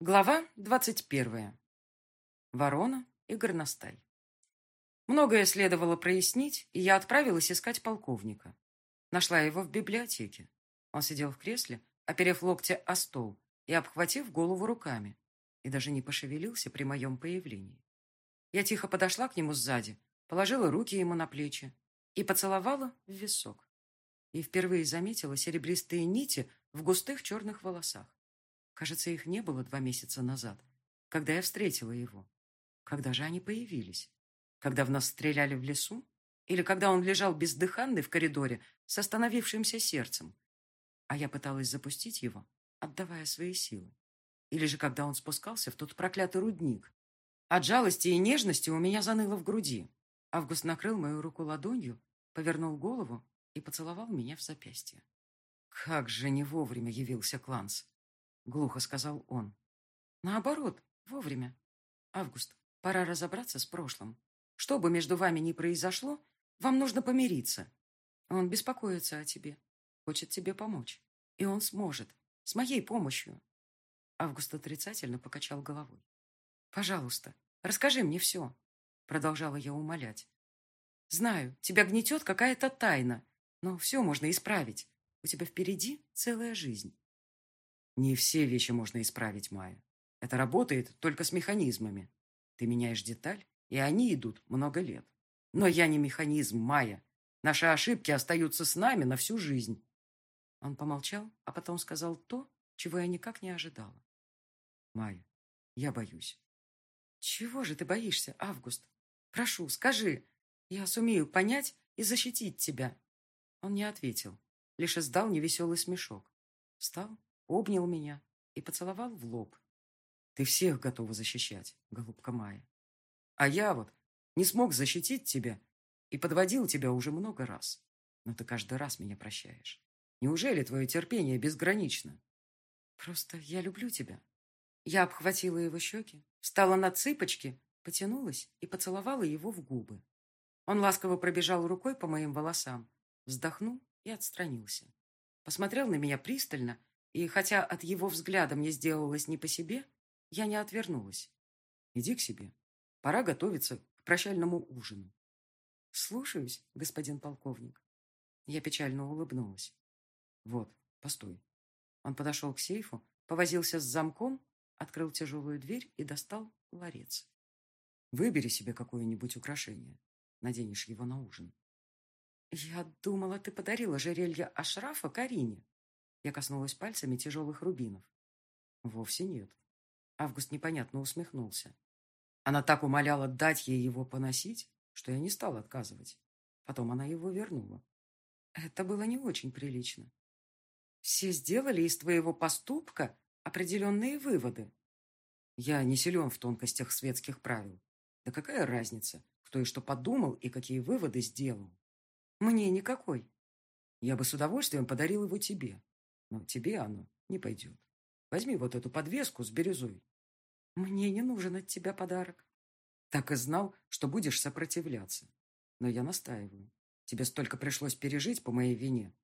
Глава двадцать первая. Ворона и горностай. Многое следовало прояснить, и я отправилась искать полковника. Нашла его в библиотеке. Он сидел в кресле, оперев локти о стол и обхватив голову руками, и даже не пошевелился при моем появлении. Я тихо подошла к нему сзади, положила руки ему на плечи и поцеловала в висок. И впервые заметила серебристые нити в густых черных волосах. Кажется, их не было два месяца назад, когда я встретила его. Когда же они появились? Когда в нас стреляли в лесу? Или когда он лежал бездыханный в коридоре с остановившимся сердцем? А я пыталась запустить его, отдавая свои силы. Или же когда он спускался в тот проклятый рудник. От жалости и нежности у меня заныло в груди. Август накрыл мою руку ладонью, повернул голову и поцеловал меня в запястье. Как же не вовремя явился Кланс. — глухо сказал он. «Наоборот, вовремя. Август, пора разобраться с прошлым. Что бы между вами ни произошло, вам нужно помириться. Он беспокоится о тебе, хочет тебе помочь. И он сможет, с моей помощью». Август отрицательно покачал головой. «Пожалуйста, расскажи мне все», — продолжала я умолять. «Знаю, тебя гнетет какая-то тайна, но все можно исправить. У тебя впереди целая жизнь. Не все вещи можно исправить, Майя. Это работает только с механизмами. Ты меняешь деталь, и они идут много лет. Но я не механизм, Майя. Наши ошибки остаются с нами на всю жизнь. Он помолчал, а потом сказал то, чего я никак не ожидала. Майя, я боюсь. Чего же ты боишься, Август? Прошу, скажи. Я сумею понять и защитить тебя. Он не ответил, лишь издал невеселый смешок. Встал обнял меня и поцеловал в лоб. Ты всех готова защищать, голубка Майя. А я вот не смог защитить тебя и подводил тебя уже много раз. Но ты каждый раз меня прощаешь. Неужели твое терпение безгранично? Просто я люблю тебя. Я обхватила его щеки, встала на цыпочки, потянулась и поцеловала его в губы. Он ласково пробежал рукой по моим волосам, вздохнул и отстранился. Посмотрел на меня пристально, и хотя от его взгляда мне сделалось не по себе, я не отвернулась. Иди к себе. Пора готовиться к прощальному ужину. Слушаюсь, господин полковник. Я печально улыбнулась. Вот, постой. Он подошел к сейфу, повозился с замком, открыл тяжелую дверь и достал ларец. Выбери себе какое-нибудь украшение. Наденешь его на ужин. Я думала, ты подарила жерелье Ашрафа Карине. Я коснулась пальцами тяжелых рубинов. Вовсе нет. Август непонятно усмехнулся. Она так умоляла дать ей его поносить, что я не стал отказывать. Потом она его вернула. Это было не очень прилично. Все сделали из твоего поступка определенные выводы. Я не силен в тонкостях светских правил. Да какая разница, кто и что подумал и какие выводы сделал? Мне никакой. Я бы с удовольствием подарил его тебе. Но тебе оно не пойдет. Возьми вот эту подвеску с бирюзой. Мне не нужен от тебя подарок. Так и знал, что будешь сопротивляться. Но я настаиваю. Тебе столько пришлось пережить по моей вине.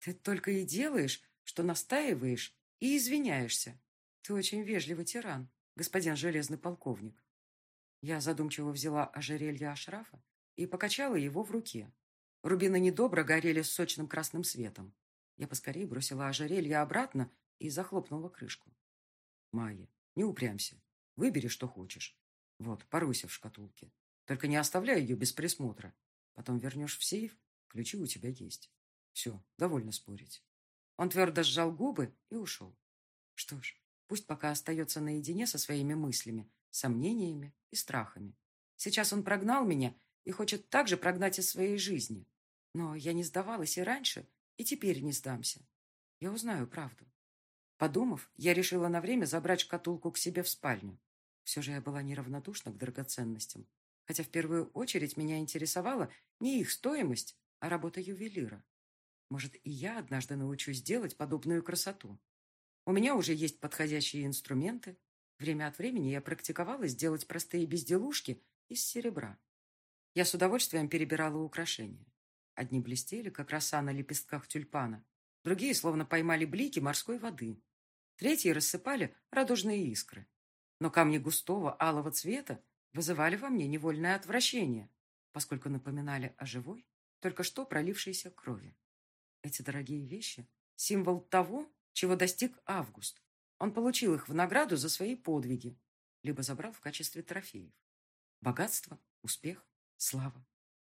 Ты только и делаешь, что настаиваешь и извиняешься. Ты очень вежливый тиран, господин железный полковник. Я задумчиво взяла ожерелье Ашрафа и покачала его в руке. Рубины недобро горели сочным красным светом. Я поскорее бросила ожерелье обратно и захлопнула крышку. Майя, не упрямься. Выбери, что хочешь. Вот, поройся в шкатулке. Только не оставляй ее без присмотра. Потом вернешь в сейф, ключи у тебя есть. Все, довольно спорить. Он твердо сжал губы и ушел. Что ж, пусть пока остается наедине со своими мыслями, сомнениями и страхами. Сейчас он прогнал меня и хочет также прогнать из своей жизни. Но я не сдавалась и раньше, и теперь не сдамся. Я узнаю правду. Подумав, я решила на время забрать шкатулку к себе в спальню. Все же я была неравнодушна к драгоценностям, хотя в первую очередь меня интересовала не их стоимость, а работа ювелира. Может, и я однажды научусь делать подобную красоту. У меня уже есть подходящие инструменты. Время от времени я практиковалась делать простые безделушки из серебра. Я с удовольствием перебирала украшения. Одни блестели, как роса на лепестках тюльпана, другие словно поймали блики морской воды. Третьи рассыпали радужные искры. Но камни густого алого цвета вызывали во мне невольное отвращение, поскольку напоминали о живой, только что пролившейся крови. Эти дорогие вещи – символ того, чего достиг Август. Он получил их в награду за свои подвиги, либо забрал в качестве трофеев. Богатство, успех, слава.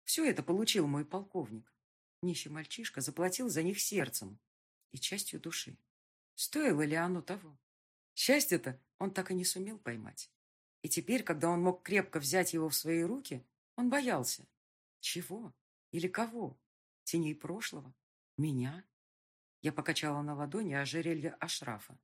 Все это получил мой полковник. Нищий мальчишка заплатил за них сердцем и частью души. Стоило ли оно того? Счастье-то он так и не сумел поймать. И теперь, когда он мог крепко взять его в свои руки, он боялся. Чего? Или кого? Теней прошлого? Меня? Я покачала на ладони ожерелье Ашрафа.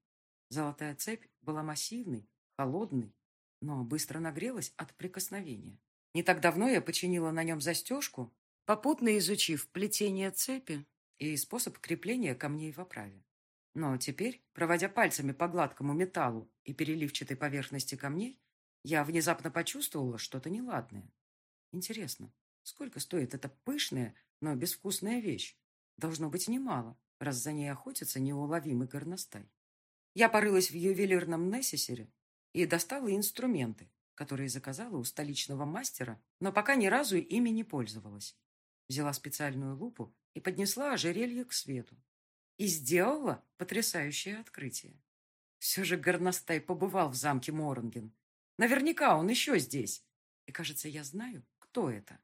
Золотая цепь была массивной, холодной, но быстро нагрелась от прикосновения. Не так давно я починила на нем застежку, попутно изучив плетение цепи и способ крепления камней в оправе. Но теперь, проводя пальцами по гладкому металлу и переливчатой поверхности камней, я внезапно почувствовала что-то неладное. Интересно, сколько стоит эта пышная, но безвкусная вещь? Должно быть немало, раз за ней охотится неуловимый горностай. Я порылась в ювелирном Нессесере и достала инструменты, которые заказала у столичного мастера, но пока ни разу ими не пользовалась. Взяла специальную лупу и поднесла ожерелье к свету. И сделала потрясающее открытие. Все же горностай побывал в замке Моронген. Наверняка он еще здесь. И, кажется, я знаю, кто это.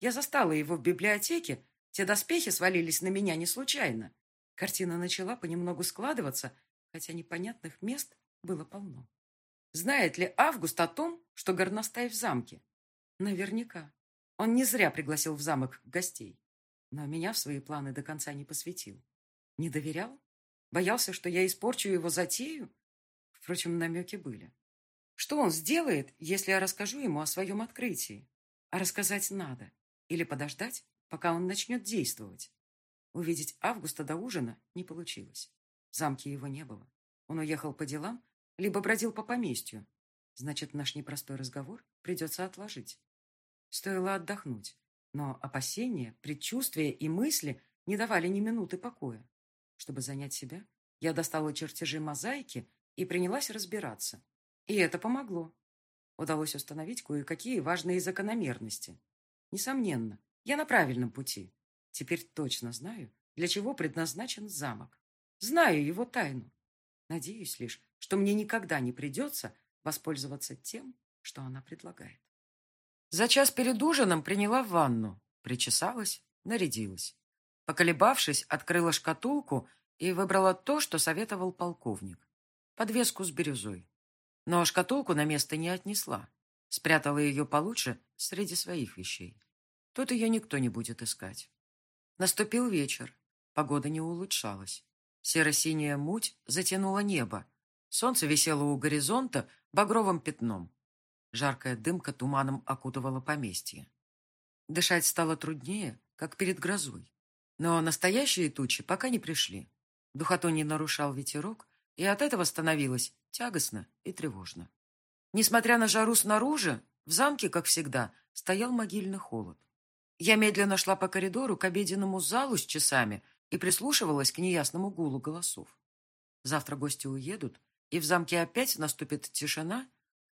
Я застала его в библиотеке. Те доспехи свалились на меня не случайно. Картина начала понемногу складываться, хотя непонятных мест было полно. Знает ли Август о том, что горностай в замке? Наверняка. Он не зря пригласил в замок гостей. Но меня в свои планы до конца не посвятил. Не доверял? Боялся, что я испорчу его затею? Впрочем, намеки были. Что он сделает, если я расскажу ему о своем открытии? А рассказать надо. Или подождать, пока он начнет действовать. Увидеть Августа до ужина не получилось. В замке его не было. Он уехал по делам либо бродил по поместью. Значит, наш непростой разговор придется отложить. Стоило отдохнуть, но опасения, предчувствия и мысли не давали ни минуты покоя. Чтобы занять себя, я достала чертежи мозаики и принялась разбираться. И это помогло. Удалось установить кое-какие важные закономерности. Несомненно, я на правильном пути. Теперь точно знаю, для чего предназначен замок. Знаю его тайну. Надеюсь лишь, что мне никогда не придется воспользоваться тем, что она предлагает. За час перед ужином приняла ванну, причесалась, нарядилась. Поколебавшись, открыла шкатулку и выбрала то, что советовал полковник. Подвеску с бирюзой. Но шкатулку на место не отнесла. Спрятала ее получше среди своих вещей. Тут ее никто не будет искать. Наступил вечер. Погода не улучшалась. Серо-синяя муть затянула небо, Солнце висело у горизонта багровым пятном. Жаркая дымка туманом окутывала поместье. Дышать стало труднее, как перед грозой. Но настоящие тучи пока не пришли. Духоту не нарушал ветерок, и от этого становилось тягостно и тревожно. Несмотря на жару снаружи, в замке, как всегда, стоял могильный холод. Я медленно шла по коридору к обеденному залу с часами и прислушивалась к неясному гулу голосов. Завтра гости уедут, и в замке опять наступит тишина,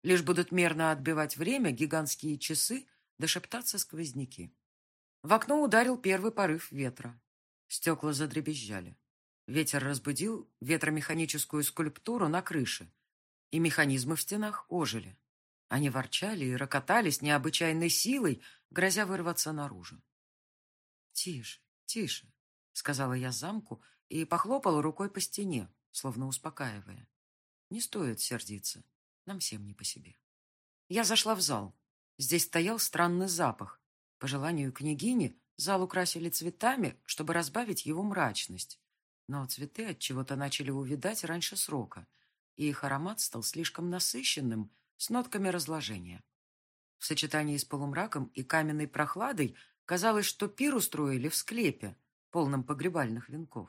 лишь будут мерно отбивать время гигантские часы да сквозняки. В окно ударил первый порыв ветра. Стекла задребезжали. Ветер разбудил ветромеханическую скульптуру на крыше, и механизмы в стенах ожили. Они ворчали и рокотали с необычайной силой, грозя вырваться наружу. «Тише, тише», — сказала я замку и похлопала рукой по стене, словно успокаивая. Не стоит сердиться. Нам всем не по себе. Я зашла в зал. Здесь стоял странный запах. По желанию княгини зал украсили цветами, чтобы разбавить его мрачность. Но цветы от чего-то начали увидать раньше срока, и их аромат стал слишком насыщенным, с нотками разложения. В сочетании с полумраком и каменной прохладой казалось, что пир устроили в склепе, полном погребальных венков.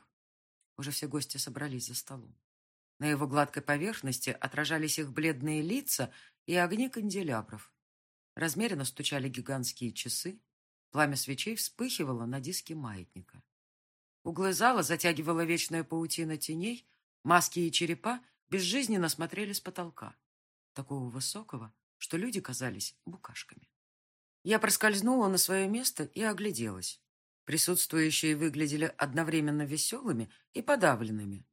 Уже все гости собрались за столом. На его гладкой поверхности отражались их бледные лица и огни канделябров. Размеренно стучали гигантские часы. Пламя свечей вспыхивало на диске маятника. Углы зала затягивала вечная паутина теней, Маски и черепа безжизненно смотрели с потолка, такого высокого, что люди казались букашками. Я проскользнула на свое место и огляделась. Присутствующие выглядели одновременно веселыми и подавленными.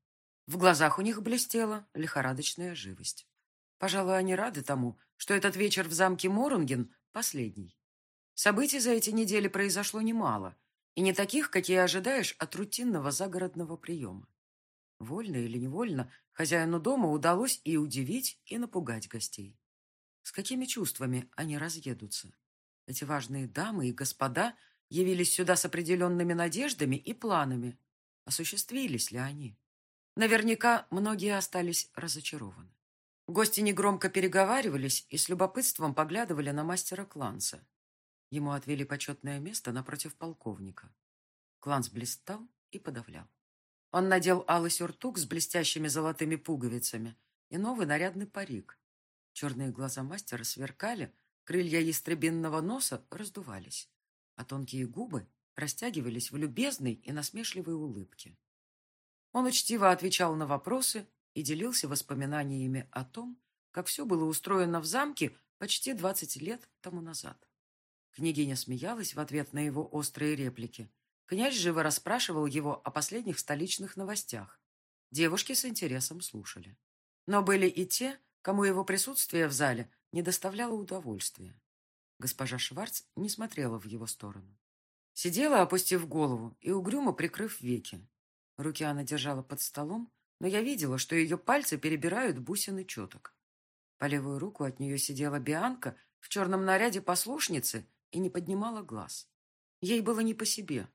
В глазах у них блестела лихорадочная живость. Пожалуй, они рады тому, что этот вечер в замке Морунген последний. Событий за эти недели произошло немало, и не таких, какие ожидаешь от рутинного загородного приема. Вольно или невольно, хозяину дома удалось и удивить, и напугать гостей. С какими чувствами они разъедутся? Эти важные дамы и господа явились сюда с определенными надеждами и планами. Осуществились ли они? Наверняка многие остались разочарованы. Гости негромко переговаривались и с любопытством поглядывали на мастера Кланса. Ему отвели почетное место напротив полковника. Кланс блистал и подавлял. Он надел алый сюртук с блестящими золотыми пуговицами и новый нарядный парик. Черные глаза мастера сверкали, крылья ястребинного носа раздувались, а тонкие губы растягивались в любезной и насмешливой улыбке. Он учтиво отвечал на вопросы и делился воспоминаниями о том, как все было устроено в замке почти двадцать лет тому назад. Княгиня смеялась в ответ на его острые реплики. Князь живо расспрашивал его о последних столичных новостях. Девушки с интересом слушали. Но были и те, кому его присутствие в зале не доставляло удовольствия. Госпожа Шварц не смотрела в его сторону. Сидела, опустив голову и угрюмо прикрыв веки. Руки она держала под столом, но я видела, что ее пальцы перебирают бусины четок. По левую руку от нее сидела Бианка в черном наряде послушницы и не поднимала глаз. Ей было не по себе.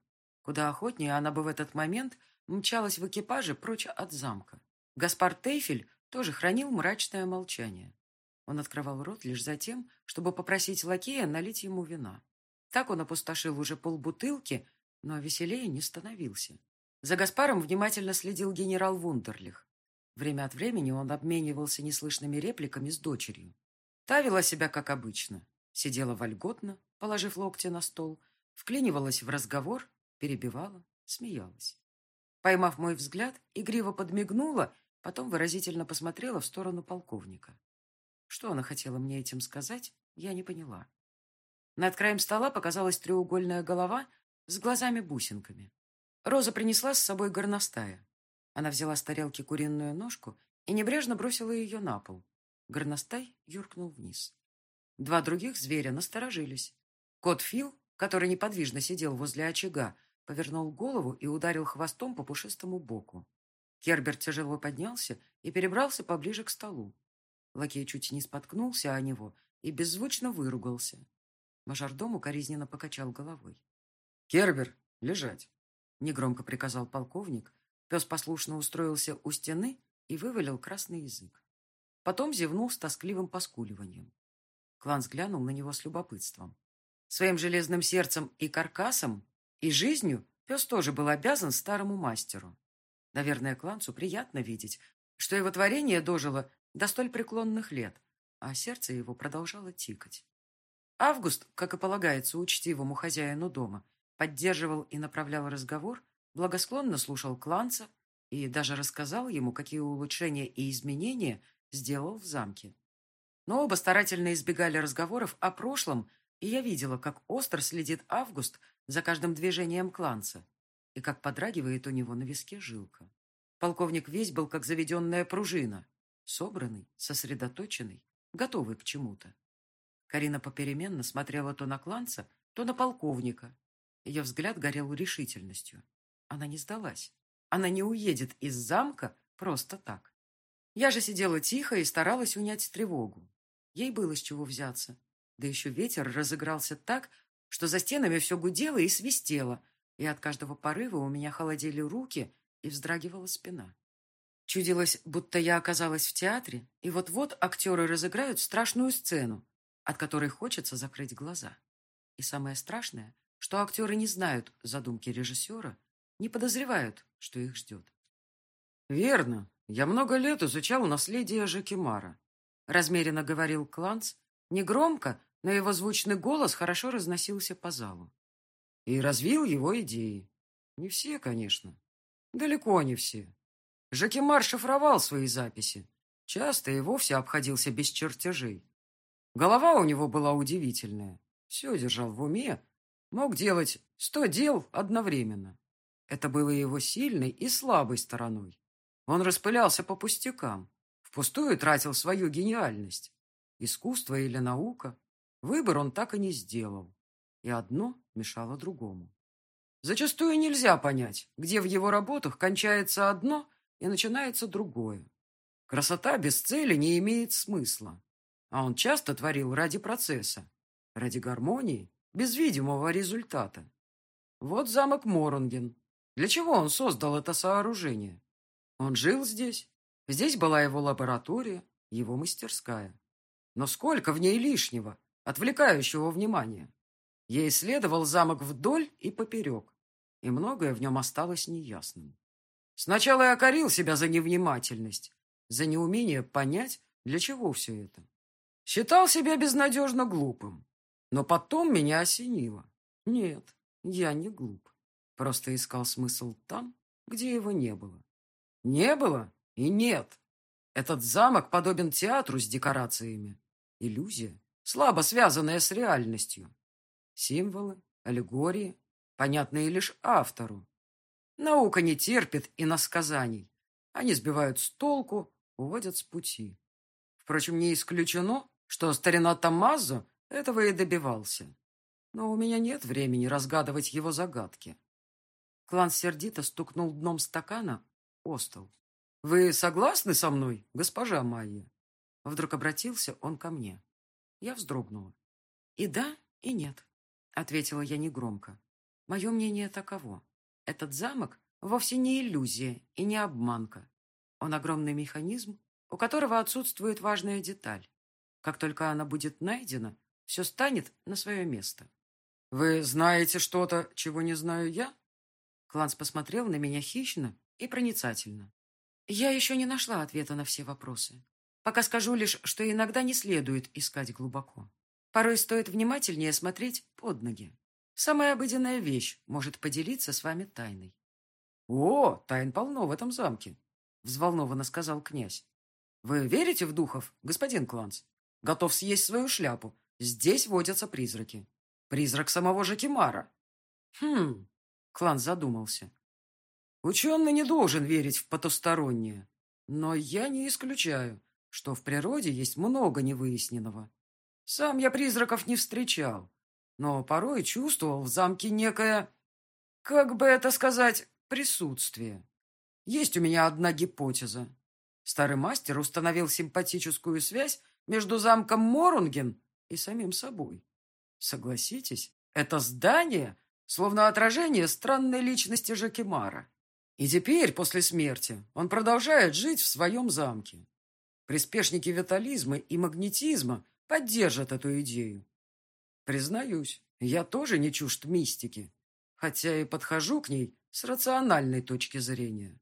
Куда охотнее она бы в этот момент мчалась в экипаже прочь от замка. Гаспар Тейфель тоже хранил мрачное молчание. Он открывал рот лишь за тем, чтобы попросить лакея налить ему вина. Так он опустошил уже полбутылки, но веселее не становился. За Гаспаром внимательно следил генерал Вундерлих. Время от времени он обменивался неслышными репликами с дочерью. Та вела себя как обычно. Сидела вольготно, положив локти на стол, вклинивалась в разговор, перебивала, смеялась. Поймав мой взгляд, игриво подмигнула, потом выразительно посмотрела в сторону полковника. Что она хотела мне этим сказать, я не поняла. Над краем стола показалась треугольная голова с глазами-бусинками. Роза принесла с собой горностая. Она взяла с тарелки куриную ножку и небрежно бросила ее на пол. Горностай юркнул вниз. Два других зверя насторожились. Кот Фил, который неподвижно сидел возле очага, повернул голову и ударил хвостом по пушистому боку. Кербер тяжело поднялся и перебрался поближе к столу. Лакей чуть не споткнулся о него и беззвучно выругался. Мажордом укоризненно покачал головой. «Кербер, лежать!» Негромко приказал полковник. Пес послушно устроился у стены и вывалил красный язык. Потом зевнул с тоскливым поскуливанием. Клан взглянул на него с любопытством. Своим железным сердцем и каркасом, и жизнью пес тоже был обязан старому мастеру. Наверное, Кланцу приятно видеть, что его творение дожило до столь преклонных лет, а сердце его продолжало тикать. Август, как и полагается учтивому хозяину дома, поддерживал и направлял разговор, благосклонно слушал Кланца и даже рассказал ему, какие улучшения и изменения сделал в замке. Но оба старательно избегали разговоров о прошлом, и я видела, как остро следит Август за каждым движением Кланца и как подрагивает у него на виске жилка. Полковник весь был как заведенная пружина, собранный, сосредоточенный, готовый к чему-то. Карина попеременно смотрела то на Кланца, то на полковника, ее взгляд горел решительностью. Она не сдалась. Она не уедет из замка просто так. Я же сидела тихо и старалась унять тревогу. Ей было с чего взяться. Да еще ветер разыгрался так, что за стенами все гудело и свистело, и от каждого порыва у меня холодели руки и вздрагивала спина. Чудилось, будто я оказалась в театре, и вот-вот актеры разыграют страшную сцену, от которой хочется закрыть глаза. И самое страшное — что актеры не знают задумки режиссера, не подозревают, что их ждет. «Верно. Я много лет изучал наследие Жакимара», — размеренно говорил Кланц, негромко, но его звучный голос хорошо разносился по залу. И развил его идеи. Не все, конечно. Далеко не все. Жакимар шифровал свои записи. Часто и вовсе обходился без чертежей. Голова у него была удивительная. Все держал в уме. Мог делать сто дел одновременно. Это было его сильной и слабой стороной. Он распылялся по пустякам. Впустую тратил свою гениальность. Искусство или наука. Выбор он так и не сделал. И одно мешало другому. Зачастую нельзя понять, где в его работах кончается одно и начинается другое. Красота без цели не имеет смысла. А он часто творил ради процесса, ради гармонии, без видимого результата. Вот замок Моронген. Для чего он создал это сооружение? Он жил здесь. Здесь была его лаборатория, его мастерская. Но сколько в ней лишнего, отвлекающего внимания? Я исследовал замок вдоль и поперек, и многое в нем осталось неясным. Сначала я корил себя за невнимательность, за неумение понять, для чего все это. Считал себя безнадежно глупым, но потом меня осенило. Нет, я не глуп, просто искал смысл там, где его не было. Не было и нет. Этот замок подобен театру с декорациями. Иллюзия, слабо связанная с реальностью. Символы, аллегории, понятные лишь автору. Наука не терпит иносказаний. Они сбивают с толку, уводят с пути. Впрочем, не исключено, что старина Томмазо этого и добивался. Но у меня нет времени разгадывать его загадки. Клан сердито стукнул дном стакана о стол. «Вы согласны со мной, госпожа Майя?» Вдруг обратился он ко мне. Я вздрогнула. «И да, и нет», — ответила я негромко. Мое мнение таково. Этот замок вовсе не иллюзия и не обманка. Он огромный механизм, у которого отсутствует важная деталь. Как только она будет найдена, все станет на свое место. «Вы знаете что-то, чего не знаю я?» Кланс посмотрел на меня хищно и проницательно. «Я еще не нашла ответа на все вопросы. Пока скажу лишь, что иногда не следует искать глубоко. Порой стоит внимательнее смотреть под ноги. Самая обыденная вещь может поделиться с вами тайной. — О, тайн полно в этом замке, — взволнованно сказал князь. — Вы верите в духов, господин Кланс? Готов съесть свою шляпу. Здесь водятся призраки. Призрак самого Жакимара. Хм, Клан задумался. Ученый не должен верить в потустороннее. Но я не исключаю, что в природе есть много невыясненного. Сам я призраков не встречал, но порой чувствовал в замке некое, как бы это сказать, присутствие. Есть у меня одна гипотеза. Старый мастер установил симпатическую связь между замком Морунген и самим собой. Согласитесь, это здание словно отражение странной личности Жакимара. И теперь, после смерти, он продолжает жить в своем замке. Приспешники витализма и магнетизма поддержат эту идею. Признаюсь, я тоже не чужд мистики, хотя и подхожу к ней с рациональной точки зрения.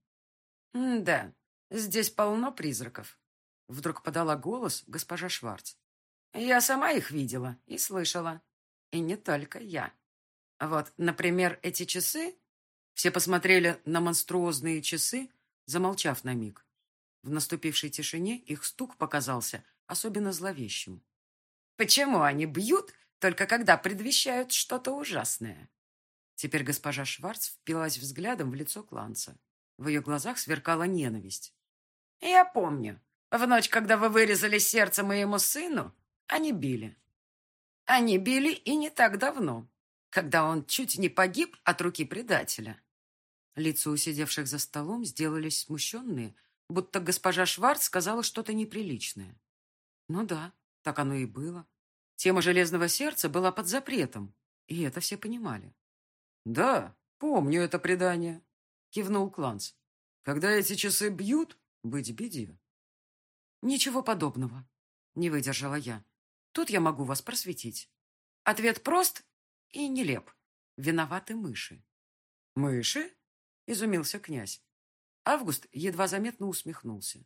«Да, здесь полно призраков», — вдруг подала голос госпожа Шварц. «Я сама их видела и слышала. И не только я. Вот, например, эти часы...» Все посмотрели на монструозные часы, замолчав на миг. В наступившей тишине их стук показался особенно зловещим. «Почему они бьют только когда предвещают что-то ужасное. Теперь госпожа Шварц впилась взглядом в лицо Кланца. В ее глазах сверкала ненависть. «Я помню. В ночь, когда вы вырезали сердце моему сыну, они били. Они били и не так давно, когда он чуть не погиб от руки предателя». Лица у сидевших за столом сделались смущенные, будто госпожа Шварц сказала что-то неприличное. Ну да, так оно и было. Тема железного сердца была под запретом, и это все понимали. «Да, помню это предание», — кивнул Кланц. «Когда эти часы бьют, быть беде». «Ничего подобного», — не выдержала я. «Тут я могу вас просветить. Ответ прост и нелеп. Виноваты мыши». «Мыши?» — изумился князь. Август едва заметно усмехнулся.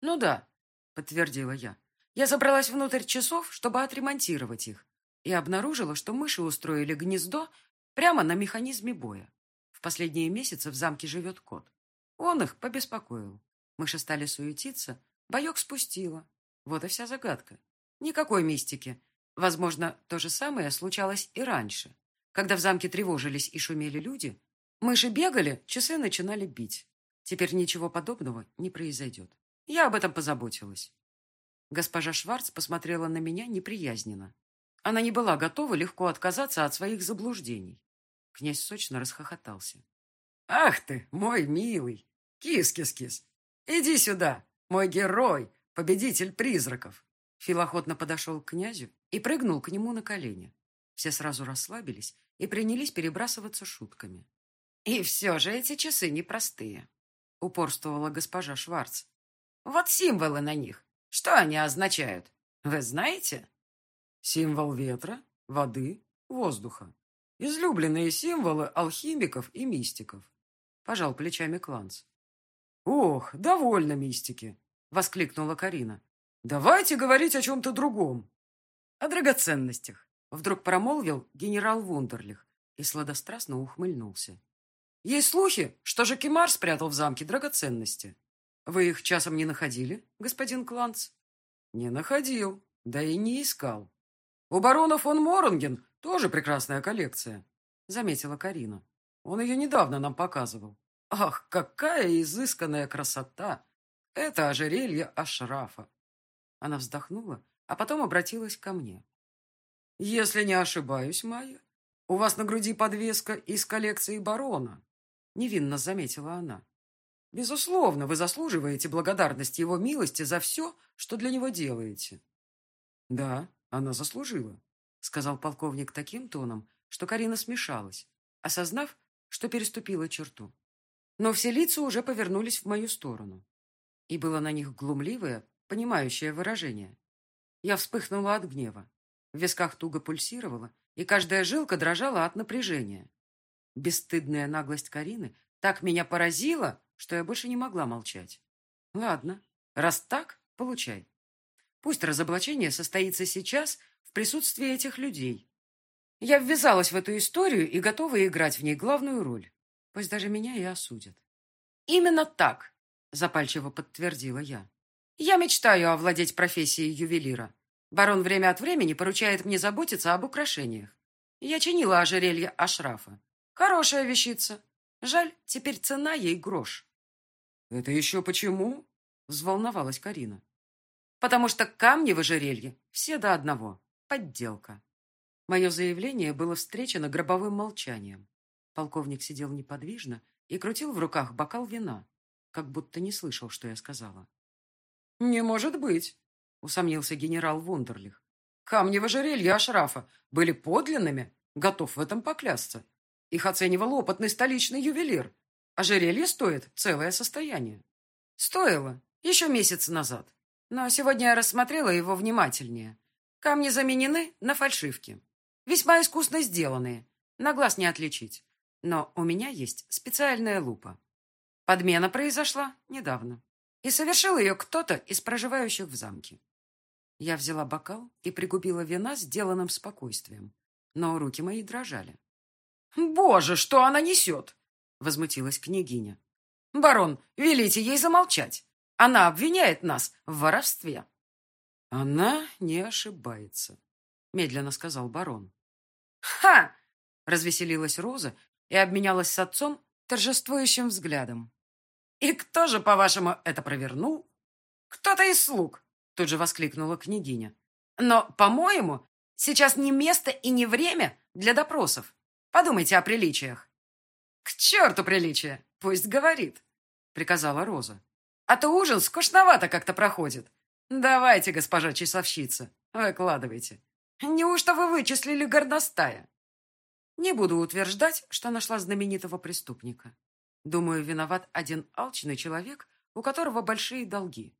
«Ну да», — подтвердила я. Я забралась внутрь часов, чтобы отремонтировать их, и обнаружила, что мыши устроили гнездо прямо на механизме боя. В последние месяцы в замке живет кот. Он их побеспокоил. Мыши стали суетиться, боек спустила. Вот и вся загадка. Никакой мистики. Возможно, то же самое случалось и раньше. Когда в замке тревожились и шумели люди, мыши бегали, часы начинали бить. Теперь ничего подобного не произойдет. Я об этом позаботилась. Госпожа Шварц посмотрела на меня неприязненно. Она не была готова легко отказаться от своих заблуждений. Князь сочно расхохотался. «Ах ты, мой милый! Кис-кис-кис! Иди сюда, мой герой, победитель призраков!» Фил охотно подошел к князю и прыгнул к нему на колени. Все сразу расслабились и принялись перебрасываться шутками. «И все же эти часы непростые», — упорствовала госпожа Шварц. «Вот символы на них. Что они означают? Вы знаете?» «Символ ветра, воды, воздуха. Излюбленные символы алхимиков и мистиков», — пожал плечами Кланц. «Ох, довольно мистики!» — воскликнула Карина. «Давайте говорить о чем-то другом». «О драгоценностях», — вдруг промолвил генерал Вундерлих и сладострастно ухмыльнулся. «Есть слухи, что Жакимар спрятал в замке драгоценности. Вы их часом не находили, господин Кланц?» «Не находил, да и не искал. У барона фон Моронген тоже прекрасная коллекция», — заметила Карина. «Он ее недавно нам показывал. Ах, какая изысканная красота! Это ожерелье Ашрафа!» Она вздохнула, а потом обратилась ко мне. «Если не ошибаюсь, Майя, у вас на груди подвеска из коллекции барона», — невинно заметила она. Безусловно, вы заслуживаете благодарности его милости за все, что для него делаете. Да, она заслужила, сказал полковник таким тоном, что Карина смешалась, осознав, что переступила черту. Но все лица уже повернулись в мою сторону. И было на них глумливое, понимающее выражение. Я вспыхнула от гнева. В висках туго пульсировала, и каждая жилка дрожала от напряжения. Бесстыдная наглость Карины так меня поразила, что я больше не могла молчать. Ладно, раз так, получай. Пусть разоблачение состоится сейчас в присутствии этих людей. Я ввязалась в эту историю и готова играть в ней главную роль. Пусть даже меня и осудят. Именно так, запальчиво подтвердила я. Я мечтаю овладеть профессией ювелира. Барон время от времени поручает мне заботиться об украшениях. Я чинила ожерелье Ашрафа. Хорошая вещица. Жаль, теперь цена ей грош. «Это еще почему?» — взволновалась Карина. «Потому что камни в ожерелье все до одного. Подделка». Мое заявление было встречено гробовым молчанием. Полковник сидел неподвижно и крутил в руках бокал вина, как будто не слышал, что я сказала. «Не может быть», — усомнился генерал Вундерлих. «Камни в ожерелье Ашрафа были подлинными, готов в этом поклясться. Их оценивал опытный столичный ювелир, Ожерелье стоит целое состояние. Стоило еще месяц назад. Но сегодня я рассмотрела его внимательнее. Камни заменены на фальшивки. Весьма искусно сделанные. На глаз не отличить. Но у меня есть специальная лупа. Подмена произошла недавно. И совершил ее кто-то из проживающих в замке. Я взяла бокал и пригубила вина сделанным спокойствием. Но руки мои дрожали. «Боже, что она несет!» — возмутилась княгиня. «Барон, велите ей замолчать. Она обвиняет нас в воровстве». «Она не ошибается», — медленно сказал барон. «Ха!» — развеселилась Роза и обменялась с отцом торжествующим взглядом. «И кто же, по-вашему, это провернул?» «Кто-то из слуг», — тут же воскликнула княгиня. «Но, по-моему, сейчас не место и не время для допросов. Подумайте о приличиях». «К черту приличие! Пусть говорит!» — приказала Роза. «А то ужин скучновато как-то проходит. Давайте, госпожа часовщица, выкладывайте. Неужто вы вычислили горностая?» Не буду утверждать, что нашла знаменитого преступника. Думаю, виноват один алчный человек, у которого большие долги.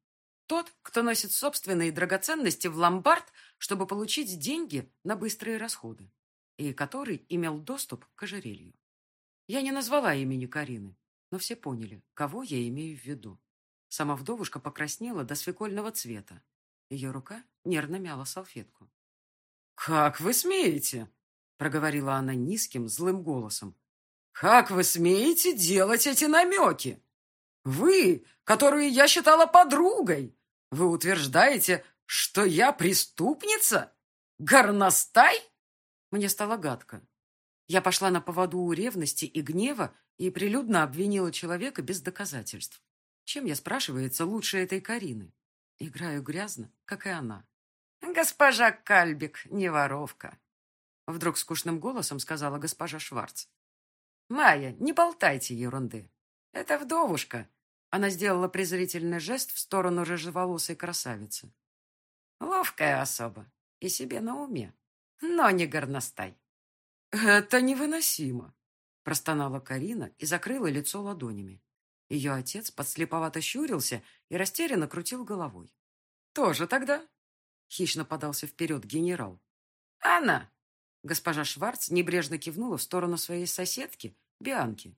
Тот, кто носит собственные драгоценности в ломбард, чтобы получить деньги на быстрые расходы, и который имел доступ к ожерелью. Я не назвала имени Карины, но все поняли, кого я имею в виду. Сама вдовушка покраснела до свекольного цвета. Ее рука нервно мяла салфетку. «Как вы смеете?» — проговорила она низким, злым голосом. «Как вы смеете делать эти намеки?» Вы, которую я считала подругой, вы утверждаете, что я преступница? Горностай?» Мне стало гадко. Я пошла на поводу у ревности и гнева и прилюдно обвинила человека без доказательств. Чем я, спрашивается, лучше этой Карины? Играю грязно, как и она. «Госпожа Кальбик не воровка», — вдруг скучным голосом сказала госпожа Шварц. «Майя, не болтайте ерунды. Это вдовушка». Она сделала презрительный жест в сторону рыжеволосой красавицы. «Ловкая особа и себе на уме, но не горностай». «Это невыносимо», — простонала Карина и закрыла лицо ладонями. Ее отец подслеповато щурился и растерянно крутил головой. «Тоже тогда?» — хищно подался вперед генерал. «Она!» — госпожа Шварц небрежно кивнула в сторону своей соседки, Бианки.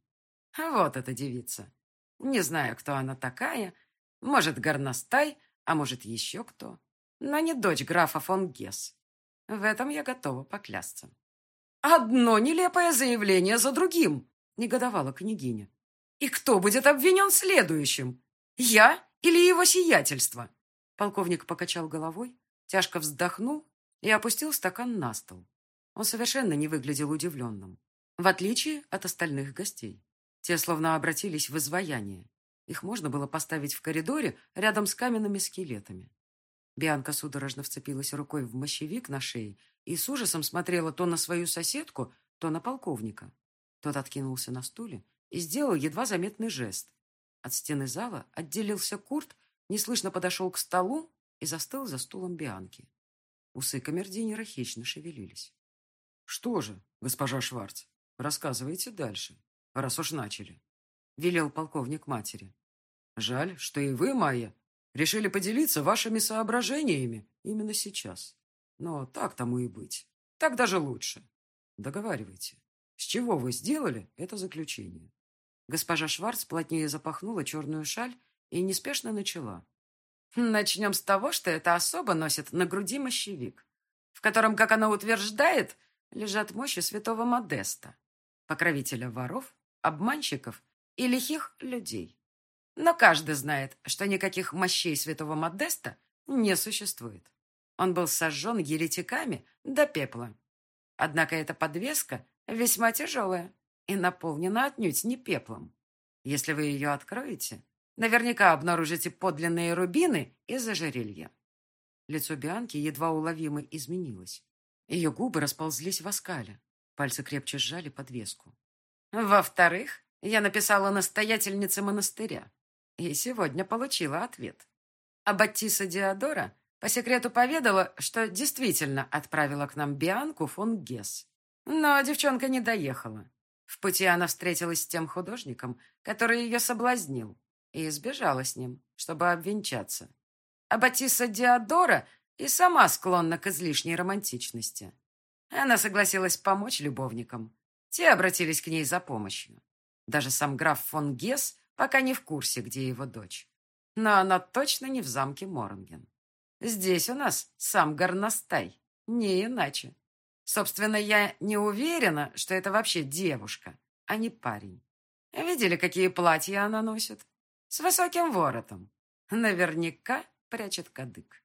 «Вот эта девица. Не знаю, кто она такая. Может, горностай, а может, еще кто. Но не дочь графа фон Гесс. В этом я готова поклясться». «Одно нелепое заявление за другим!» — негодовала княгиня. «И кто будет обвинен следующим? Я или его сиятельство?» Полковник покачал головой, тяжко вздохнул и опустил стакан на стол. Он совершенно не выглядел удивленным, в отличие от остальных гостей. Те словно обратились в изваяние. Их можно было поставить в коридоре рядом с каменными скелетами. Бианка судорожно вцепилась рукой в мощевик на шее и с ужасом смотрела то на свою соседку, то на полковника. Тот откинулся на стуле и сделал едва заметный жест. От стены зала отделился Курт, неслышно подошел к столу и застыл за стулом Бианки. Усы камердинера хищно шевелились. «Что же, госпожа Шварц, рассказывайте дальше, раз уж начали», — велел полковник матери. «Жаль, что и вы, Майя, решили поделиться вашими соображениями именно сейчас. Но так тому и быть. Так даже лучше. Договаривайте, с чего вы сделали это заключение?» Госпожа Шварц плотнее запахнула черную шаль и неспешно начала. Начнем с того, что эта особа носит на груди мощевик, в котором, как она утверждает, лежат мощи святого Модеста, покровителя воров, обманщиков и лихих людей. Но каждый знает, что никаких мощей святого Модеста не существует. Он был сожжен еретиками до пепла. Однако эта подвеска весьма тяжелая и наполнена отнюдь не пеплом. Если вы ее откроете, Наверняка обнаружите подлинные рубины из ожерелья. Лицо Бианки едва уловимо изменилось. Ее губы расползлись в оскале. Пальцы крепче сжали подвеску. Во-вторых, я написала настоятельнице монастыря. И сегодня получила ответ. А Баттиса Диодора по секрету поведала, что действительно отправила к нам Бианку фон Гесс. Но девчонка не доехала. В пути она встретилась с тем художником, который ее соблазнил и сбежала с ним, чтобы обвенчаться. А Батиса Диодора и сама склонна к излишней романтичности. Она согласилась помочь любовникам. Те обратились к ней за помощью. Даже сам граф фон Гесс пока не в курсе, где его дочь. Но она точно не в замке Моронген. Здесь у нас сам горностай, не иначе. Собственно, я не уверена, что это вообще девушка, а не парень. Видели, какие платья она носит? с высоким воротом. Наверняка прячет кадык.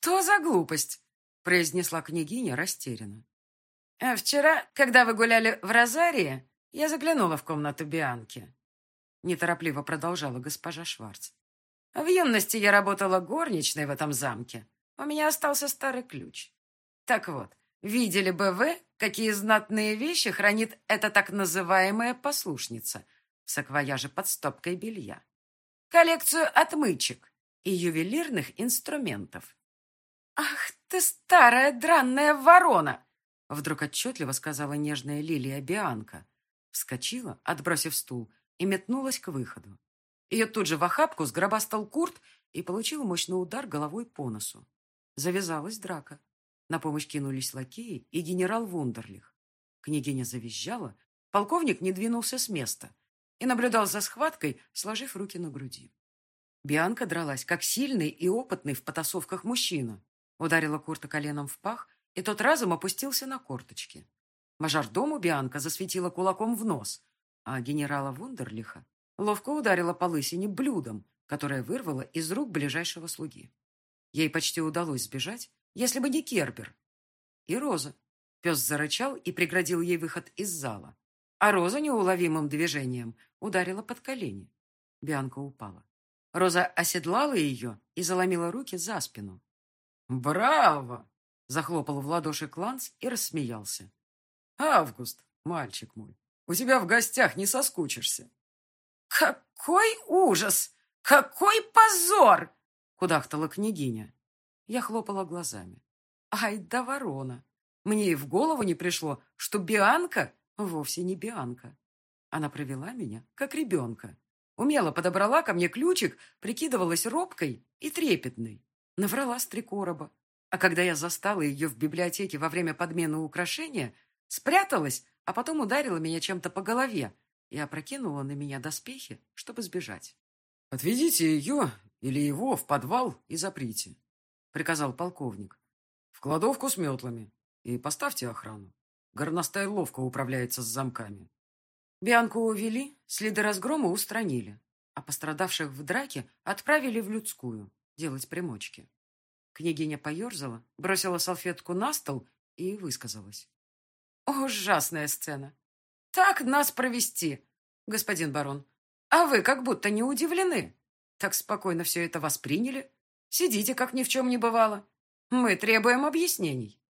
«Что за глупость?» — произнесла княгиня растерянно. «А «Вчера, когда вы гуляли в Розарии, я заглянула в комнату Бианки», — неторопливо продолжала госпожа Шварц. «В юности я работала горничной в этом замке. У меня остался старый ключ. Так вот, видели бы вы, какие знатные вещи хранит эта так называемая послушница — саквояже под стопкой белья, коллекцию отмычек и ювелирных инструментов. «Ах ты, старая дранная ворона!» Вдруг отчетливо сказала нежная Лилия Бианка. Вскочила, отбросив стул, и метнулась к выходу. Ее тут же в охапку сгробастал Курт и получил мощный удар головой по носу. Завязалась драка. На помощь кинулись лакеи и генерал Вундерлих. Княгиня завизжала, полковник не двинулся с места, и наблюдал за схваткой, сложив руки на груди. Бианка дралась, как сильный и опытный в потасовках мужчина. Ударила Курта коленом в пах, и тот разом опустился на корточки. Мажордому Бианка засветила кулаком в нос, а генерала Вундерлиха ловко ударила по лысине блюдом, которое вырвала из рук ближайшего слуги. Ей почти удалось сбежать, если бы не Кербер. И Роза. Пес зарычал и преградил ей выход из зала. А Роза неуловимым движением ударила под колени. Бианка упала. Роза оседлала ее и заломила руки за спину. «Браво!» — захлопал в ладоши Кланц и рассмеялся. «Август, мальчик мой, у тебя в гостях не соскучишься». «Какой ужас! Какой позор!» — кудахтала княгиня. Я хлопала глазами. «Ай да ворона! Мне и в голову не пришло, что Бианка вовсе не Бианка. Она провела меня, как ребенка. Умело подобрала ко мне ключик, прикидывалась робкой и трепетной. Наврала с три короба. А когда я застала ее в библиотеке во время подмены украшения, спряталась, а потом ударила меня чем-то по голове и опрокинула на меня доспехи, чтобы сбежать. «Отведите ее или его в подвал и заприте», — приказал полковник. «В кладовку с метлами и поставьте охрану. Горностай ловко управляется с замками». Бианку увели, следы разгрома устранили, а пострадавших в драке отправили в людскую делать примочки. Княгиня поерзала, бросила салфетку на стол и высказалась. «Ужасная сцена! Так нас провести, господин барон. А вы как будто не удивлены. Так спокойно все это восприняли. Сидите, как ни в чем не бывало. Мы требуем объяснений».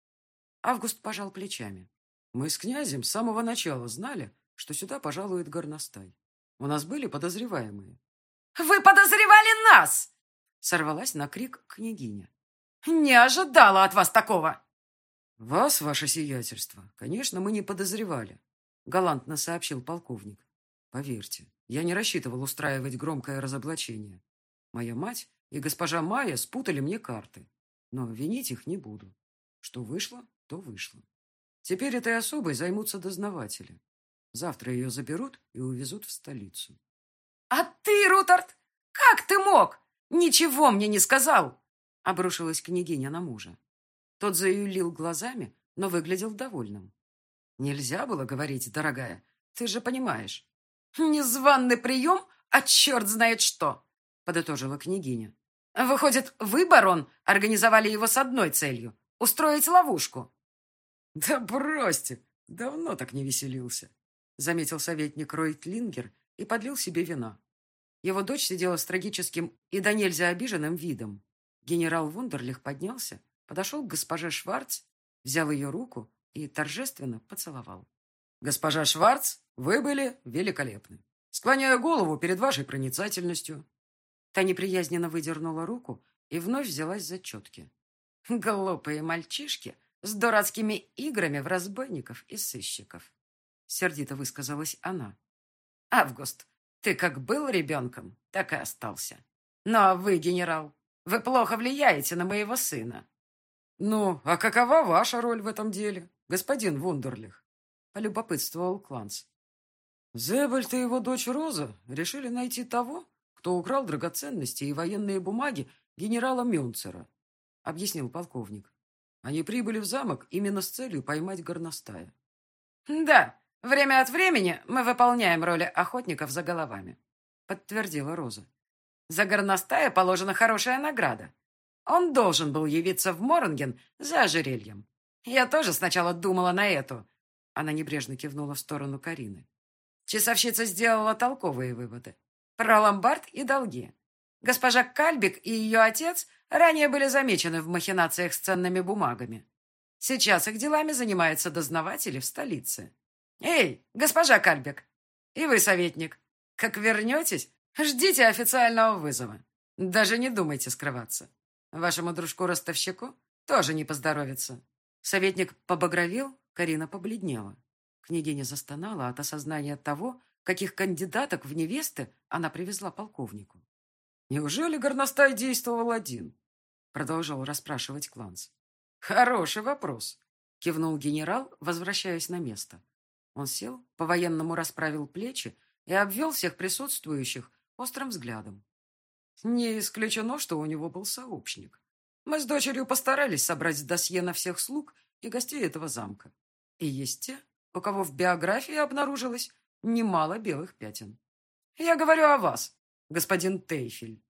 Август пожал плечами. «Мы с князем с самого начала знали, что сюда пожалует горностай. У нас были подозреваемые. «Вы подозревали нас!» Сорвалась на крик княгиня. «Не ожидала от вас такого!» «Вас, ваше сиятельство, конечно, мы не подозревали», галантно сообщил полковник. «Поверьте, я не рассчитывал устраивать громкое разоблачение. Моя мать и госпожа Майя спутали мне карты, но винить их не буду. Что вышло, то вышло. Теперь этой особой займутся дознаватели. Завтра ее заберут и увезут в столицу. «А ты, Рутард, как ты мог? Ничего мне не сказал!» Обрушилась княгиня на мужа. Тот заюлил глазами, но выглядел довольным. «Нельзя было говорить, дорогая, ты же понимаешь». «Незваный прием, а черт знает что!» подытожила княгиня. «Выходит, вы, барон, организовали его с одной целью — устроить ловушку?» «Да бросьте! Давно так не веселился!» заметил советник Ройтлингер и подлил себе вина. Его дочь сидела с трагическим и до нельзя обиженным видом. Генерал Вундерлих поднялся, подошел к госпоже Шварц, взял ее руку и торжественно поцеловал. «Госпожа Шварц, вы были великолепны. Склоняю голову перед вашей проницательностью». Та неприязненно выдернула руку и вновь взялась за четки. «Глупые мальчишки с дурацкими играми в разбойников и сыщиков сердито высказалась она. «Август, ты как был ребенком, так и остался. Но вы, генерал, вы плохо влияете на моего сына». «Ну, а какова ваша роль в этом деле, господин Вундерлих?» — полюбопытствовал Кланц. «Зебальд и его дочь Роза решили найти того, кто украл драгоценности и военные бумаги генерала Мюнцера», — объяснил полковник. «Они прибыли в замок именно с целью поймать горностая». «Да, «Время от времени мы выполняем роли охотников за головами», — подтвердила Роза. «За горностая положена хорошая награда. Он должен был явиться в Моронген за ожерельем. Я тоже сначала думала на эту». Она небрежно кивнула в сторону Карины. Часовщица сделала толковые выводы. Про ломбард и долги. Госпожа Кальбик и ее отец ранее были замечены в махинациях с ценными бумагами. Сейчас их делами занимаются дознаватели в столице. «Эй, госпожа Кальбек! И вы, советник, как вернетесь, ждите официального вызова. Даже не думайте скрываться. Вашему дружку-ростовщику тоже не поздоровится». Советник побагровел, Карина побледнела. Княгиня застонала от осознания того, каких кандидаток в невесты она привезла полковнику. «Неужели горностай действовал один?» Продолжал расспрашивать Кланс. «Хороший вопрос», — кивнул генерал, возвращаясь на место. Он сел, по-военному расправил плечи и обвел всех присутствующих острым взглядом. Не исключено, что у него был сообщник. Мы с дочерью постарались собрать досье на всех слуг и гостей этого замка. И есть те, у кого в биографии обнаружилось немало белых пятен. Я говорю о вас, господин Тейфель.